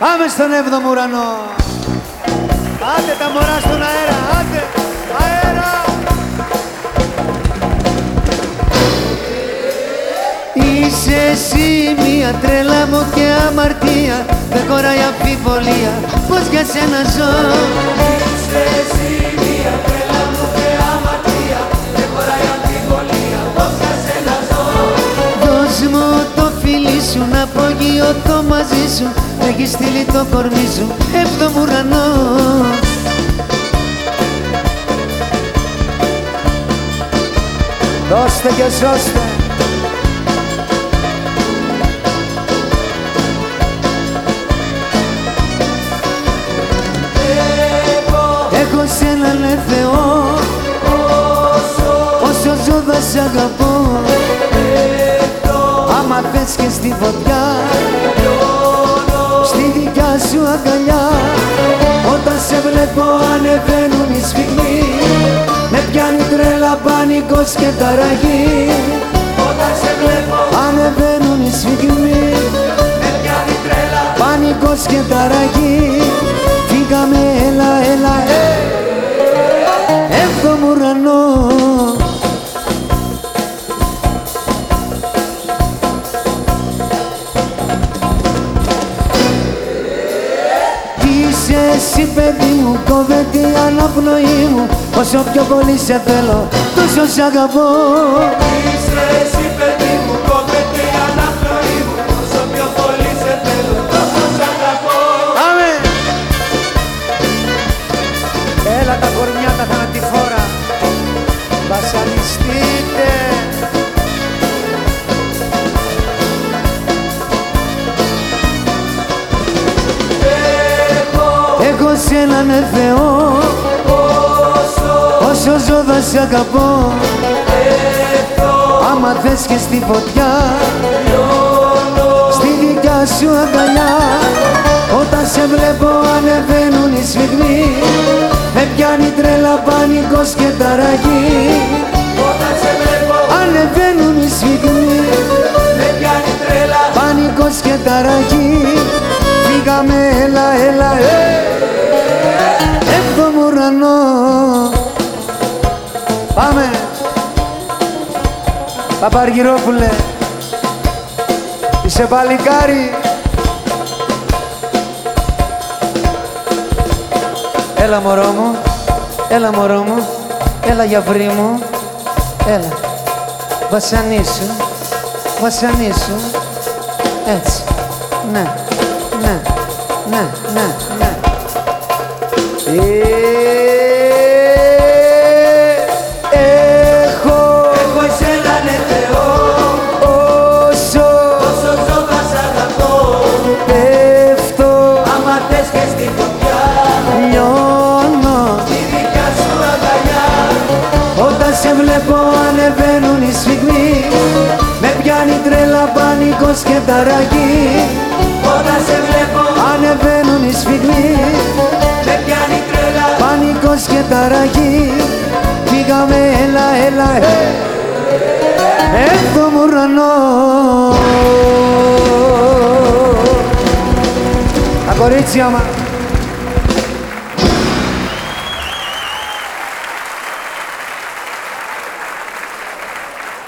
Πάμε στον έβδομο ουρανό. Άντε τα μωρά στον αέρα, άντε, αέρα. Είσαι εσύ μια τρέλα μου και αμαρτία Δεν χωράει αμφιβολία πως για σένα ζω Είσαι εσύ απογειωθώ μαζί σου Έχεις στείλει το κορμί σου έβδομο ουρανό. Δώστε και σώστε. Έχω σε έναν Θεό Όσο ζω θα σ' αγαπώ. Άμα θες και στη φωτιά Στη δικιά σου αγκαλιά Όταν σε βλέπω ανεβαίνουν οι σφιγμοί Με πιάνει τρέλα πανικός και ταραγή. Όταν σε βλέπω Ανεβαίνουν οι σφιγμοί με πιάνει τρέλα Πανικός και ταραγή εσύ παιδί μου, κόβεται η αναπνοή μου. Όσο πιο πολύ σε θέλω, τόσο σ' αγαπώ. Είσαι Έχω σε έναν Θεό. Όσο ζω θα σ' αγαπώ. Άμα θες και στη φωτιά Στη δικιά σου αγκαλιά Όταν σε βλέπω ανεβαίνουν οι σφιγμοί Με πιάνει τρέλα πανικός και ταραγή. Όταν σε βλέπω Ανεβαίνουν οι σφιγμοί με πιάνει τρέλα Πανικός και ταραγή Πάμε. Παπαργυρόπουλε Είσαι παλικάρι. Έλα μωρό μου. Έλα μωρό μου. Έλα γιαυρί μου. Έλα. Βασανίσου. Βασανίσου. Έτσι. Ναι. Ναι. Ναι. Ναι. Ναι. Ε, σε βλέπω ανεβαίνουν οι σφιγμοί. Με πιάνει τρέλα πανικός και ταραγή. Όταν σε βλέπω Ανεβαίνουν οι σφιγμοί. Με πιάνει τρέλα Πανικός και ταραγή. Φύγαμε έλα έλα ε, Έβδομο ουρανό. Τα κορίτσια μας